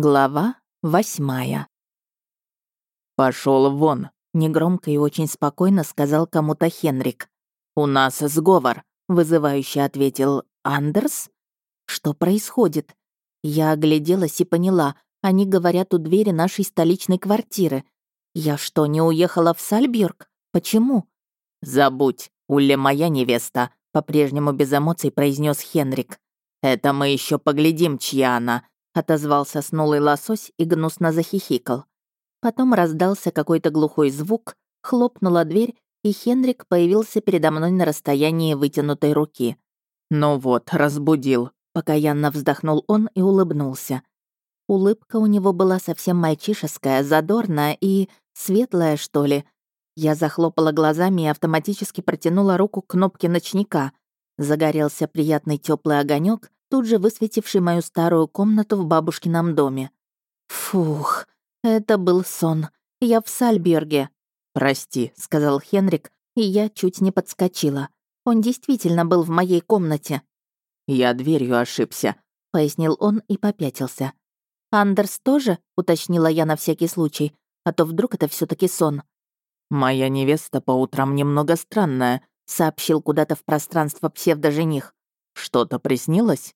Глава восьмая. Пошел вон», — негромко и очень спокойно сказал кому-то Хенрик. «У нас сговор», — вызывающе ответил Андерс. «Что происходит?» Я огляделась и поняла, они говорят у двери нашей столичной квартиры. Я что, не уехала в Сальберг? Почему? «Забудь, Улля моя невеста», — по-прежнему без эмоций произнес Хенрик. «Это мы еще поглядим, чья она», отозвался снулый лосось и гнусно захихикал. Потом раздался какой-то глухой звук, хлопнула дверь, и Хенрик появился передо мной на расстоянии вытянутой руки. «Ну вот, разбудил», — покаянно вздохнул он и улыбнулся. Улыбка у него была совсем мальчишеская, задорная и светлая, что ли. Я захлопала глазами и автоматически протянула руку к кнопке ночника. Загорелся приятный теплый огонек, тут же высветивший мою старую комнату в бабушкином доме. Фух, это был сон. Я в Сальберге. «Прости», — сказал Хенрик, и я чуть не подскочила. Он действительно был в моей комнате. «Я дверью ошибся», — пояснил он и попятился. «Андерс тоже?» — уточнила я на всякий случай, а то вдруг это все таки сон. «Моя невеста по утрам немного странная», — сообщил куда-то в пространство псевдожених. «Что-то приснилось?»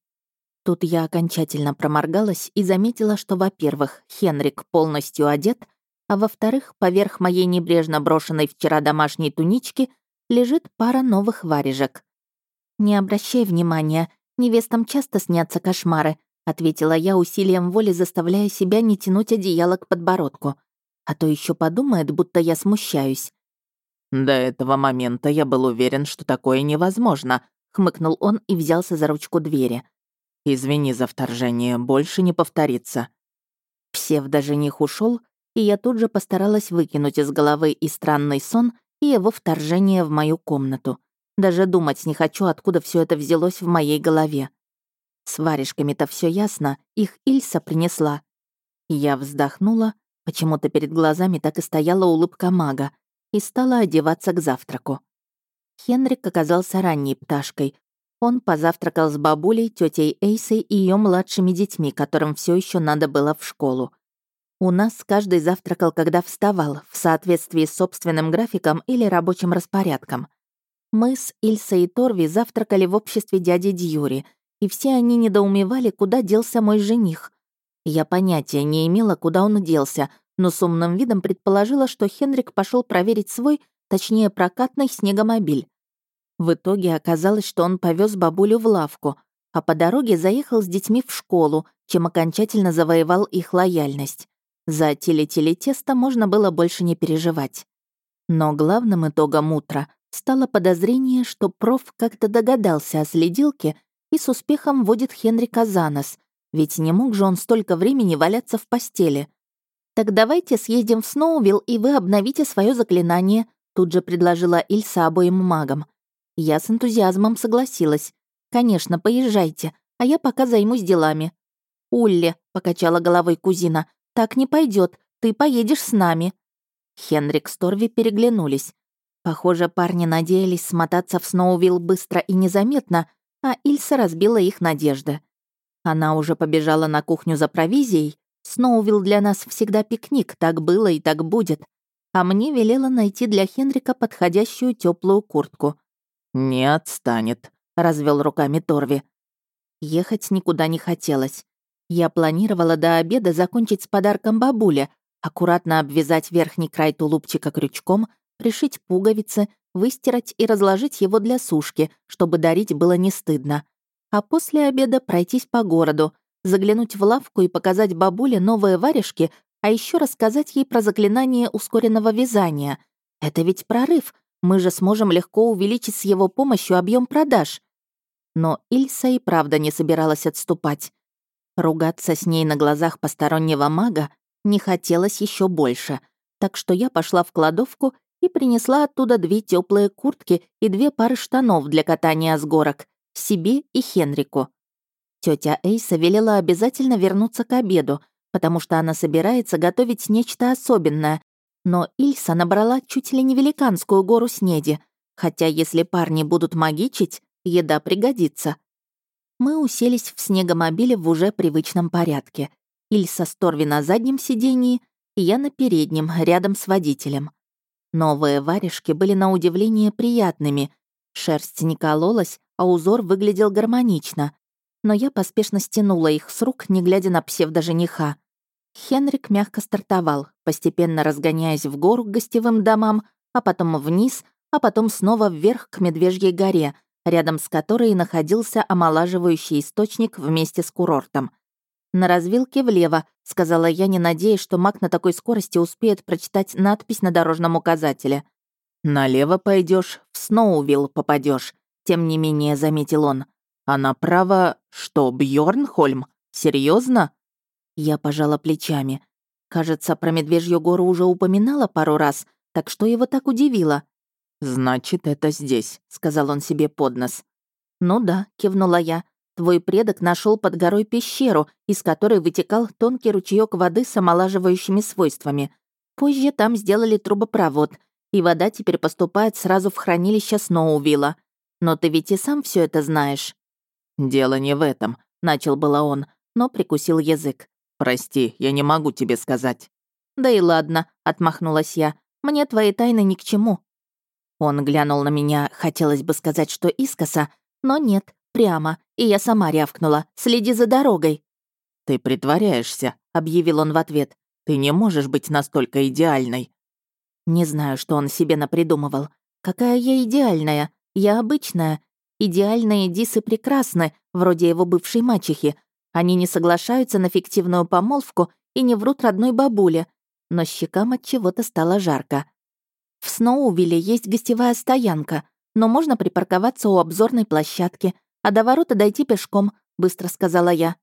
Тут я окончательно проморгалась и заметила, что, во-первых, Хенрик полностью одет, а во-вторых, поверх моей небрежно брошенной вчера домашней тунички лежит пара новых варежек. «Не обращай внимания, невестам часто снятся кошмары», ответила я усилием воли, заставляя себя не тянуть одеяло к подбородку. А то еще подумает, будто я смущаюсь. «До этого момента я был уверен, что такое невозможно», хмыкнул он и взялся за ручку двери. «Извини за вторжение, больше не повторится». Псевдожених ушел, и я тут же постаралась выкинуть из головы и странный сон, и его вторжение в мою комнату. Даже думать не хочу, откуда все это взялось в моей голове. С варежками-то все ясно, их Ильса принесла. Я вздохнула, почему-то перед глазами так и стояла улыбка мага, и стала одеваться к завтраку. Хенрик оказался ранней пташкой, он позавтракал с бабулей, тетей Эйсой и ее младшими детьми, которым все еще надо было в школу. У нас каждый завтракал, когда вставал, в соответствии с собственным графиком или рабочим распорядком. Мы с Ильсой и Торви завтракали в обществе дяди Дьюри, и все они недоумевали, куда делся мой жених. Я понятия не имела, куда он делся, но с умным видом предположила, что Хенрик пошел проверить свой, точнее прокатный снегомобиль. В итоге оказалось, что он повез бабулю в лавку, а по дороге заехал с детьми в школу, чем окончательно завоевал их лояльность. За теле-теле-тесто можно было больше не переживать. Но главным итогом утра стало подозрение, что проф как-то догадался о следилке и с успехом водит Хенрика за нос, ведь не мог же он столько времени валяться в постели. «Так давайте съездим в Сноувилл, и вы обновите свое заклинание», тут же предложила Ильса обоим магам. Я с энтузиазмом согласилась. «Конечно, поезжайте, а я пока займусь делами». «Улли», — покачала головой кузина, — «так не пойдет. ты поедешь с нами». Хенрик с Торви переглянулись. Похоже, парни надеялись смотаться в Сноувилл быстро и незаметно, а Ильса разбила их надежды. Она уже побежала на кухню за провизией. Сноувилл для нас всегда пикник, так было и так будет. А мне велела найти для Хенрика подходящую теплую куртку. «Не отстанет», — развел руками Торви. Ехать никуда не хотелось. Я планировала до обеда закончить с подарком бабуле, аккуратно обвязать верхний край тулупчика крючком, пришить пуговицы, выстирать и разложить его для сушки, чтобы дарить было не стыдно. А после обеда пройтись по городу, заглянуть в лавку и показать бабуле новые варежки, а еще рассказать ей про заклинание ускоренного вязания. Это ведь прорыв, мы же сможем легко увеличить с его помощью объем продаж. Но Ильса и правда не собиралась отступать. Ругаться с ней на глазах постороннего мага не хотелось еще больше, так что я пошла в кладовку и принесла оттуда две теплые куртки и две пары штанов для катания с горок, себе и Хенрику. Тетя Эйса велела обязательно вернуться к обеду, потому что она собирается готовить нечто особенное, но Ильса набрала чуть ли не великанскую гору снеди, хотя если парни будут магичить, еда пригодится. Мы уселись в снегомобиле в уже привычном порядке. Ильса с Торви на заднем сидении, и я на переднем, рядом с водителем. Новые варежки были на удивление приятными. Шерсть не кололась, а узор выглядел гармонично. Но я поспешно стянула их с рук, не глядя на псевдожениха. Хенрик мягко стартовал, постепенно разгоняясь в гору к гостевым домам, а потом вниз, а потом снова вверх к Медвежьей горе, рядом с которой находился омолаживающий источник вместе с курортом. «На развилке влево», — сказала я, не надеясь, что маг на такой скорости успеет прочитать надпись на дорожном указателе. «Налево пойдешь, в Сноувилл попадешь, тем не менее заметил он. «А направо что, Бьорнхольм? Серьезно? Я пожала плечами. Кажется, про Медвежью гору уже упоминала пару раз, так что его так удивило. «Значит, это здесь», — сказал он себе под нос. «Ну да», — кивнула я. «Твой предок нашел под горой пещеру, из которой вытекал тонкий ручеек воды с омолаживающими свойствами. Позже там сделали трубопровод, и вода теперь поступает сразу в хранилище Сноувилла. Но ты ведь и сам все это знаешь». «Дело не в этом», — начал было он, но прикусил язык. «Прости, я не могу тебе сказать». «Да и ладно», — отмахнулась я. «Мне твои тайны ни к чему». Он глянул на меня, хотелось бы сказать, что искоса, но нет, прямо, и я сама рявкнула. «Следи за дорогой». «Ты притворяешься», — объявил он в ответ. «Ты не можешь быть настолько идеальной». Не знаю, что он себе напридумывал. Какая я идеальная. Я обычная. Идеальные дисы прекрасны, вроде его бывшей мачехи. Они не соглашаются на фиктивную помолвку и не врут родной бабуле. Но щекам от чего-то стало жарко. В Сноувилле есть гостевая стоянка, но можно припарковаться у обзорной площадки, а до ворота дойти пешком», — быстро сказала я.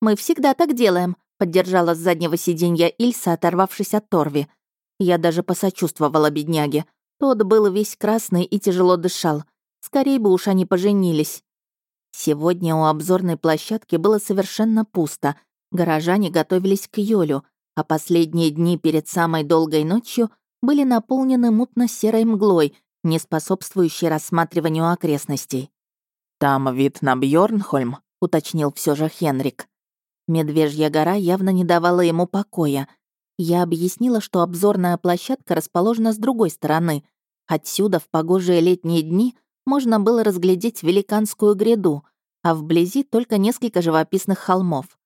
«Мы всегда так делаем», — поддержала с заднего сиденья Ильса, оторвавшись от Торви. Я даже посочувствовала бедняге. Тот был весь красный и тяжело дышал. Скорее бы уж они поженились. Сегодня у обзорной площадки было совершенно пусто. Горожане готовились к Йолю, а последние дни перед самой долгой ночью были наполнены мутно-серой мглой, не способствующей рассматриванию окрестностей. «Там вид на Бьорнхольм», — уточнил все же Хенрик. Медвежья гора явно не давала ему покоя. Я объяснила, что обзорная площадка расположена с другой стороны. Отсюда в погожие летние дни можно было разглядеть великанскую гряду, а вблизи только несколько живописных холмов.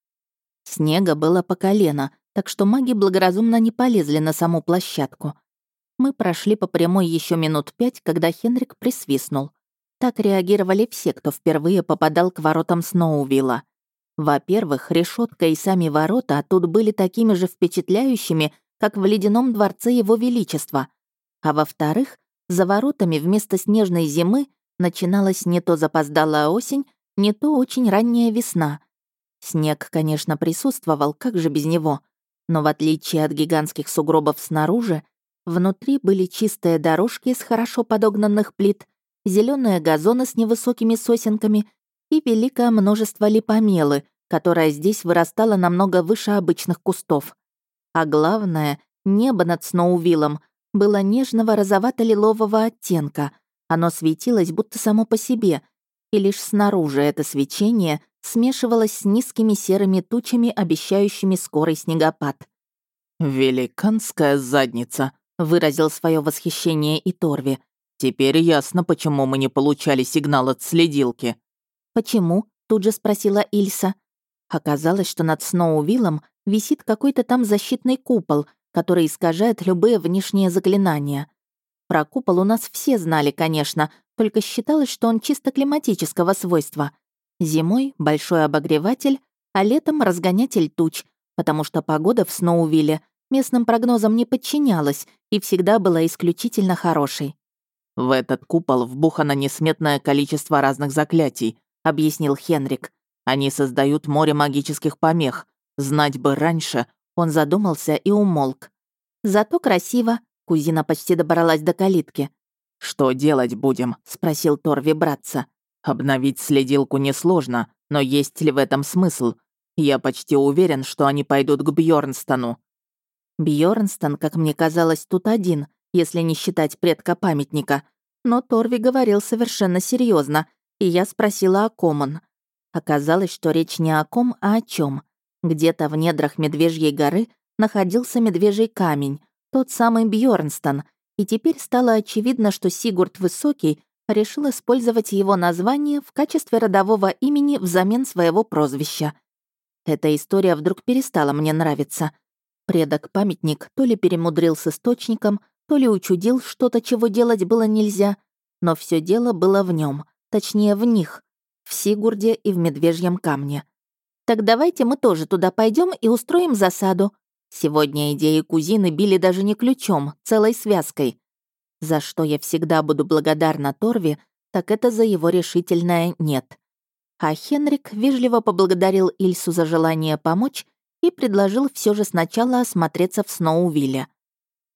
Снега было по колено, так что маги благоразумно не полезли на саму площадку. Мы прошли по прямой еще минут пять, когда Хенрик присвистнул. Так реагировали все, кто впервые попадал к воротам Сноувилла. Во-первых, решетка и сами ворота тут были такими же впечатляющими, как в ледяном дворце Его Величества. А во-вторых, за воротами вместо снежной зимы начиналась не то запоздалая осень, не то очень ранняя весна. Снег, конечно, присутствовал, как же без него — но в отличие от гигантских сугробов снаружи, внутри были чистые дорожки из хорошо подогнанных плит, зеленые газоны с невысокими сосенками и великое множество липомелы, которая здесь вырастала намного выше обычных кустов. А главное, небо над Сноувиллом было нежного розовато-лилового оттенка. Оно светилось будто само по себе, и лишь снаружи это свечение смешивалась с низкими серыми тучами, обещающими скорый снегопад. «Великанская задница», — выразил свое восхищение и Торви. «Теперь ясно, почему мы не получали сигнал от следилки». «Почему?» — тут же спросила Ильса. Оказалось, что над Сноувиллом висит какой-то там защитный купол, который искажает любые внешние заклинания. Про купол у нас все знали, конечно, только считалось, что он чисто климатического свойства. Зимой — большой обогреватель, а летом — разгонятель туч, потому что погода в Сноувилле местным прогнозам не подчинялась и всегда была исключительно хорошей. «В этот купол вбухано несметное количество разных заклятий», — объяснил Хенрик. «Они создают море магических помех. Знать бы раньше». Он задумался и умолк. «Зато красиво», — кузина почти добралась до калитки. «Что делать будем?» — спросил Торви братца. Обновить следилку несложно, но есть ли в этом смысл? Я почти уверен, что они пойдут к Бьорнстону. Бьорнстон, как мне казалось, тут один, если не считать предка памятника. Но Торви говорил совершенно серьезно, и я спросила о ком он. Оказалось, что речь не о ком, а о чем. Где-то в недрах Медвежьей горы находился Медвежий камень, тот самый Бьорнстон, и теперь стало очевидно, что Сигурд Высокий решил использовать его название в качестве родового имени взамен своего прозвища. Эта история вдруг перестала мне нравиться. Предок-памятник то ли перемудрил с источником, то ли учудил что-то, чего делать было нельзя, но все дело было в нем, точнее в них, в Сигурде и в Медвежьем камне. Так давайте мы тоже туда пойдем и устроим засаду. Сегодня идеи кузины били даже не ключом, целой связкой. За что я всегда буду благодарна Торви, так это за его решительное «нет». А Хенрик вежливо поблагодарил Ильсу за желание помочь и предложил все же сначала осмотреться в Сноувилле.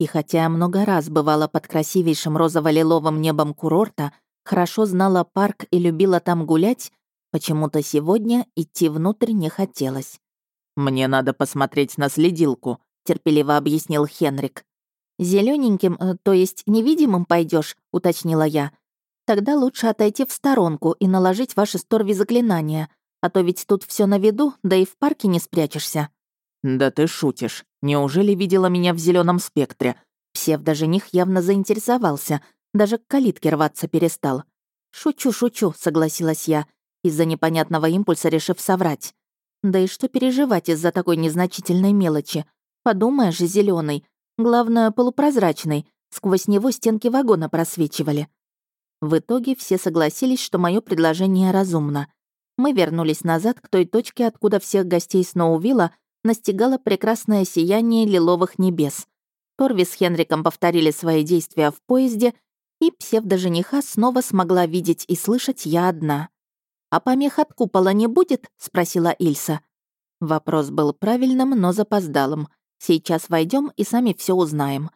И хотя я много раз бывала под красивейшим розово-лиловым небом курорта, хорошо знала парк и любила там гулять, почему-то сегодня идти внутрь не хотелось. «Мне надо посмотреть на следилку», — терпеливо объяснил Хенрик. Зелененьким, э, то есть невидимым пойдешь, уточнила я. Тогда лучше отойти в сторонку и наложить ваши сторви заклинания, а то ведь тут все на виду, да и в парке не спрячешься. Да ты шутишь. Неужели видела меня в зеленом спектре? Псевдо-жених явно заинтересовался, даже к калитке рваться перестал. «Шучу, шучу», — согласилась я, из-за непонятного импульса решив соврать. Да и что переживать из-за такой незначительной мелочи? Подумаешь, зеленый, Главное, полупрозрачный, сквозь него стенки вагона просвечивали. В итоге все согласились, что мое предложение разумно. Мы вернулись назад к той точке, откуда всех гостей Сноувилла настигало прекрасное сияние лиловых небес. Торви с Хенриком повторили свои действия в поезде, и псевдожениха снова смогла видеть и слышать я одна. «А помех от купола не будет?» — спросила Ильса. Вопрос был правильным, но запоздалым — Сейчас войдем и сами все узнаем».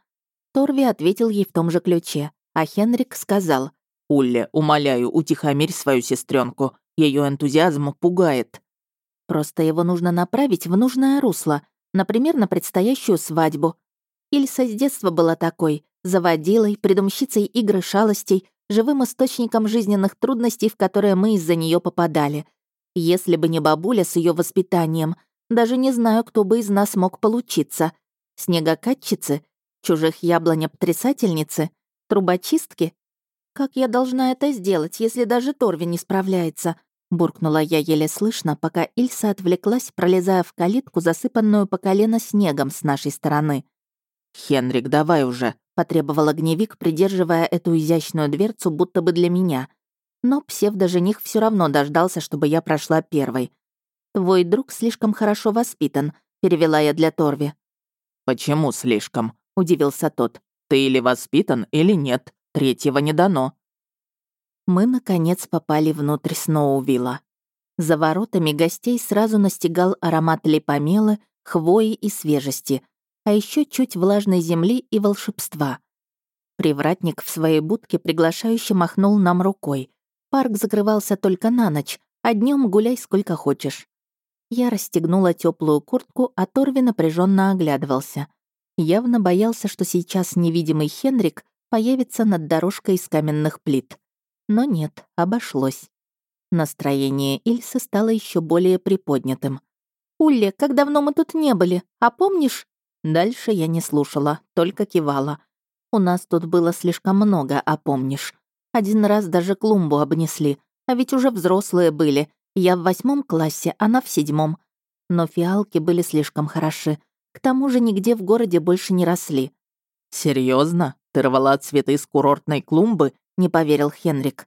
Торви ответил ей в том же ключе, а Хенрик сказал. «Улле, умоляю, утихомирь свою сестренку. Ее энтузиазм пугает». «Просто его нужно направить в нужное русло, например, на предстоящую свадьбу. Ильса с детства была такой, заводилой, придумщицей игры шалостей, живым источником жизненных трудностей, в которые мы из-за нее попадали. Если бы не бабуля с ее воспитанием — даже не знаю, кто бы из нас мог получиться. Снегокатчицы? Чужих яблоня-потрясательницы? Трубочистки? Как я должна это сделать, если даже Торви не справляется?» Буркнула я еле слышно, пока Ильса отвлеклась, пролезая в калитку, засыпанную по колено снегом с нашей стороны. «Хенрик, давай уже», — потребовал огневик, придерживая эту изящную дверцу, будто бы для меня. Но псевдожених все равно дождался, чтобы я прошла первой. «Твой друг слишком хорошо воспитан», — перевела я для Торви. «Почему слишком?» — удивился тот. «Ты или воспитан, или нет. Третьего не дано». Мы, наконец, попали внутрь Сноувилла. За воротами гостей сразу настигал аромат липомелы, хвои и свежести, а еще чуть влажной земли и волшебства. Привратник в своей будке приглашающе махнул нам рукой. Парк закрывался только на ночь, а днем гуляй сколько хочешь. Я расстегнула теплую куртку, а Торви напряженно оглядывался. Явно боялся, что сейчас невидимый Хенрик появится над дорожкой из каменных плит. Но нет, обошлось. Настроение Ильсы стало еще более приподнятым. «Улли, как давно мы тут не были, а помнишь?» Дальше я не слушала, только кивала. У нас тут было слишком много, а помнишь. Один раз даже клумбу обнесли, а ведь уже взрослые были, я в восьмом классе, она в седьмом. Но фиалки были слишком хороши. К тому же нигде в городе больше не росли. Серьезно? Ты рвала цветы из курортной клумбы?» — не поверил Хенрик.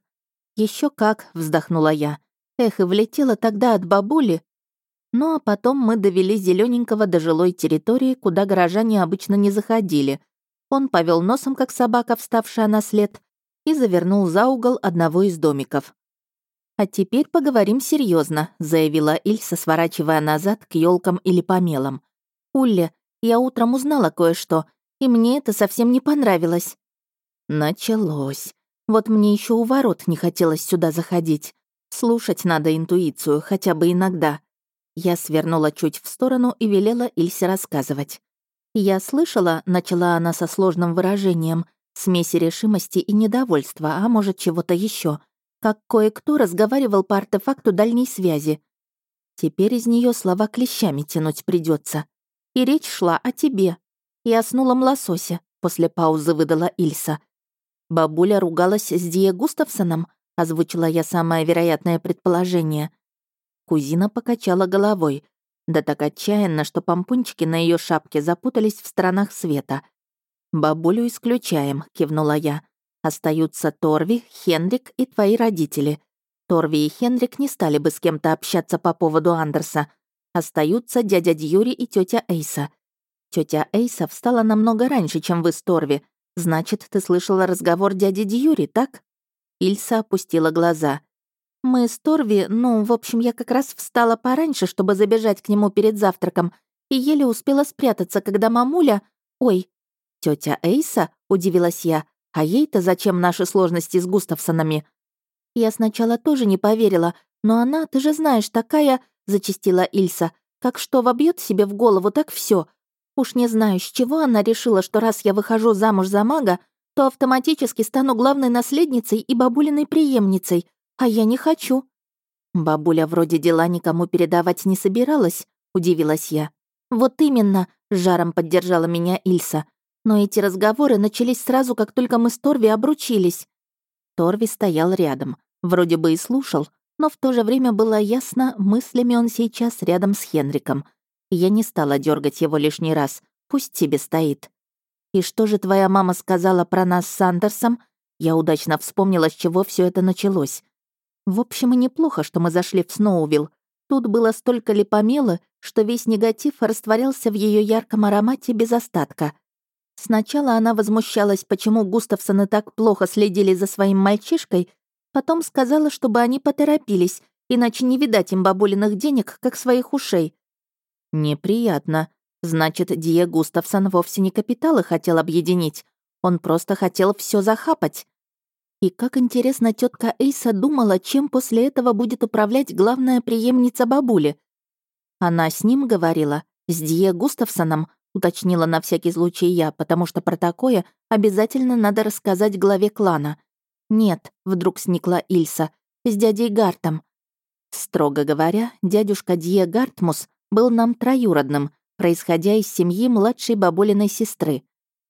Еще как», — вздохнула я. «Эх, и влетела тогда от бабули». Ну а потом мы довели зелененького до жилой территории, куда горожане обычно не заходили. Он повел носом, как собака, вставшая на след, и завернул за угол одного из домиков. «А теперь поговорим серьезно, заявила Ильса, сворачивая назад к елкам или помелам. «Улля, я утром узнала кое-что, и мне это совсем не понравилось». Началось. Вот мне еще у ворот не хотелось сюда заходить. Слушать надо интуицию, хотя бы иногда. Я свернула чуть в сторону и велела Ильсе рассказывать. «Я слышала», — начала она со сложным выражением, смеси решимости и недовольства, а может, чего-то еще как кое-кто разговаривал по артефакту дальней связи. Теперь из нее слова клещами тянуть придется. И речь шла о тебе. И о снулом лососе, после паузы выдала Ильса. Бабуля ругалась с Дие Густавсоном, озвучила я самое вероятное предположение. Кузина покачала головой. Да так отчаянно, что помпончики на ее шапке запутались в сторонах света. «Бабулю исключаем», — кивнула я. «Остаются Торви, Хенрик и твои родители. Торви и Хенрик не стали бы с кем-то общаться по поводу Андерса. Остаются дядя Дьюри и тетя Эйса. Тетя Эйса встала намного раньше, чем вы с Торви. Значит, ты слышала разговор дяди Дьюри, так?» Ильса опустила глаза. «Мы с Торви, ну, в общем, я как раз встала пораньше, чтобы забежать к нему перед завтраком, и еле успела спрятаться, когда мамуля... Ой, тетя Эйса?» — удивилась я. «А ей-то зачем наши сложности с Густавсонами?» Я сначала тоже не поверила, но она, ты же знаешь, такая, зачастила Ильса, как что вобьет себе в голову, так все. Уж не знаю, с чего она решила, что раз я выхожу замуж за мага, то автоматически стану главной наследницей и бабулиной преемницей, а я не хочу. Бабуля вроде дела никому передавать не собиралась, удивилась я. Вот именно, жаром поддержала меня Ильса. Но эти разговоры начались сразу, как только мы с Торви обручились. Торви стоял рядом, вроде бы и слушал, но в то же время было ясно, мыслями он сейчас рядом с Хенриком. Я не стала дергать его лишний раз, пусть себе стоит. «И что же твоя мама сказала про нас с Андерсом?» Я удачно вспомнила, с чего все это началось. В общем, и неплохо, что мы зашли в Сноувилл. Тут было столько липомела, что весь негатив растворялся в ее ярком аромате без остатка. Сначала она возмущалась, почему Густавсоны так плохо следили за своим мальчишкой, потом сказала, чтобы они поторопились, иначе не видать им бабулиных денег, как своих ушей. Неприятно. Значит, Дия Густавсон вовсе не капиталы хотел объединить. Он просто хотел все захапать. И как интересно, тетка Эйса думала, чем после этого будет управлять главная преемница бабули. Она с ним говорила, с Дие Густавсоном, уточнила на всякий случай я, потому что про такое обязательно надо рассказать главе клана. «Нет», — вдруг сникла Ильса, — «с дядей Гартом». Строго говоря, дядюшка Дье Гартмус был нам троюродным, происходя из семьи младшей бабулиной сестры.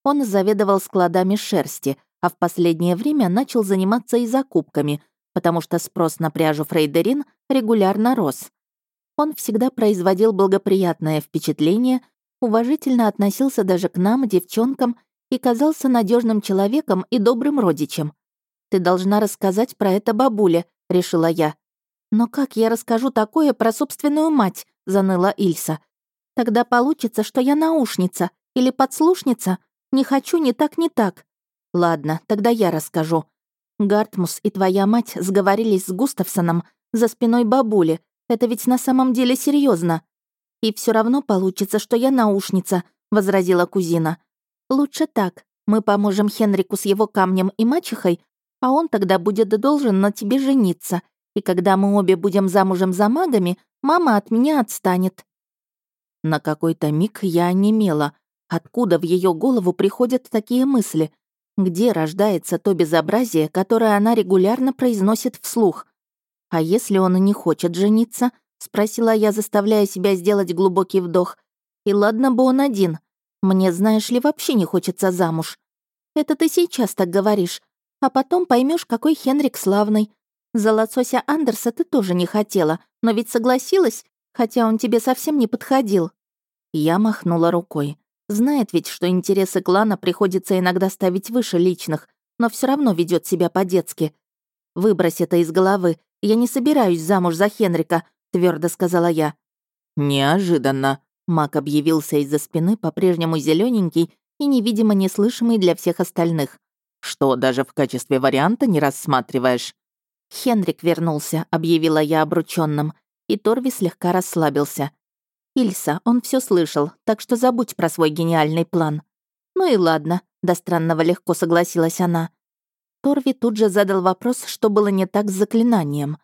Он заведовал складами шерсти, а в последнее время начал заниматься и закупками, потому что спрос на пряжу Фрейдерин регулярно рос. Он всегда производил благоприятное впечатление уважительно относился даже к нам, девчонкам, и казался надежным человеком и добрым родичем. «Ты должна рассказать про это бабуле», — решила я. «Но как я расскажу такое про собственную мать?» — заныла Ильса. «Тогда получится, что я наушница или подслушница. Не хочу ни так, ни так». «Ладно, тогда я расскажу. Гартмус и твоя мать сговорились с Густавсоном за спиной бабули. Это ведь на самом деле серьезно. «И все равно получится, что я наушница», — возразила кузина. «Лучше так. Мы поможем Хенрику с его камнем и мачехой, а он тогда будет должен на тебе жениться. И когда мы обе будем замужем за магами, мама от меня отстанет». На какой-то миг я онемела. Откуда в ее голову приходят такие мысли? Где рождается то безобразие, которое она регулярно произносит вслух? А если он не хочет жениться, Спросила я, заставляя себя сделать глубокий вдох. И ладно бы он один. Мне, знаешь ли, вообще не хочется замуж. Это ты сейчас так говоришь. А потом поймешь, какой Хенрик славный. За лосося Андерса ты тоже не хотела, но ведь согласилась, хотя он тебе совсем не подходил. Я махнула рукой. Знает ведь, что интересы клана приходится иногда ставить выше личных, но все равно ведет себя по-детски. Выбрось это из головы. Я не собираюсь замуж за Хенрика, твердо сказала я. Неожиданно. Мак объявился из-за спины, по-прежнему зелененький и невидимо неслышимый для всех остальных. Что, даже в качестве варианта не рассматриваешь? Хенрик вернулся, объявила я обрученным, и Торви слегка расслабился. Ильса, он все слышал, так что забудь про свой гениальный план. Ну и ладно, до странного легко согласилась она. Торви тут же задал вопрос, что было не так с заклинанием.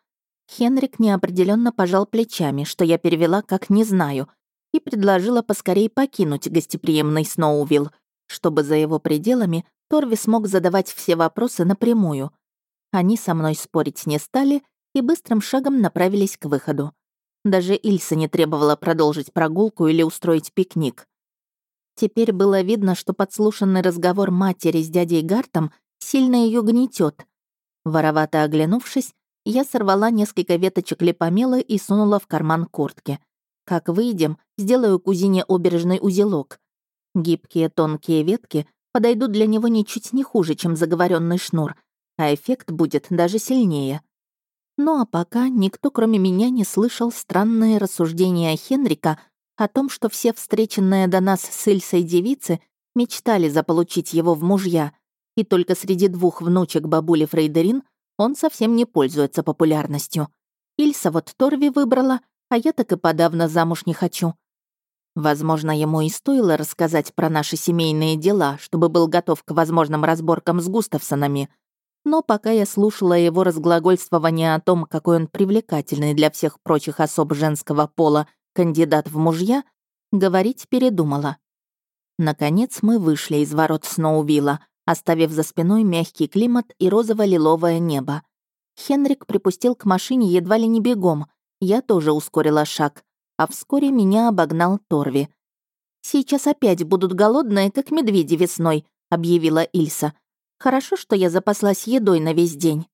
Хенрик неопределенно пожал плечами, что я перевела как «не знаю», и предложила поскорее покинуть гостеприимный Сноувилл, чтобы за его пределами Торви смог задавать все вопросы напрямую. Они со мной спорить не стали и быстрым шагом направились к выходу. Даже Ильса не требовала продолжить прогулку или устроить пикник. Теперь было видно, что подслушанный разговор матери с дядей Гартом сильно ее гнетет. Воровато оглянувшись, я сорвала несколько веточек липомела и сунула в карман куртки. Как выйдем, сделаю кузине обережный узелок. Гибкие тонкие ветки подойдут для него ничуть не хуже, чем заговоренный шнур, а эффект будет даже сильнее. Ну а пока никто, кроме меня, не слышал странные рассуждения Хенрика о том, что все встреченные до нас с Ильсой девицы мечтали заполучить его в мужья, и только среди двух внучек бабули Фрейдерин он совсем не пользуется популярностью. Ильса вот Торви выбрала, а я так и подавно замуж не хочу. Возможно, ему и стоило рассказать про наши семейные дела, чтобы был готов к возможным разборкам с Густавсонами, но пока я слушала его разглагольствование о том, какой он привлекательный для всех прочих особ женского пола кандидат в мужья, говорить передумала. Наконец мы вышли из ворот Сноувилла, оставив за спиной мягкий климат и розово-лиловое небо. Хенрик припустил к машине едва ли не бегом, я тоже ускорила шаг, а вскоре меня обогнал Торви. «Сейчас опять будут голодные, как медведи весной», — объявила Ильса. Хорошо, что я запаслась едой на весь день.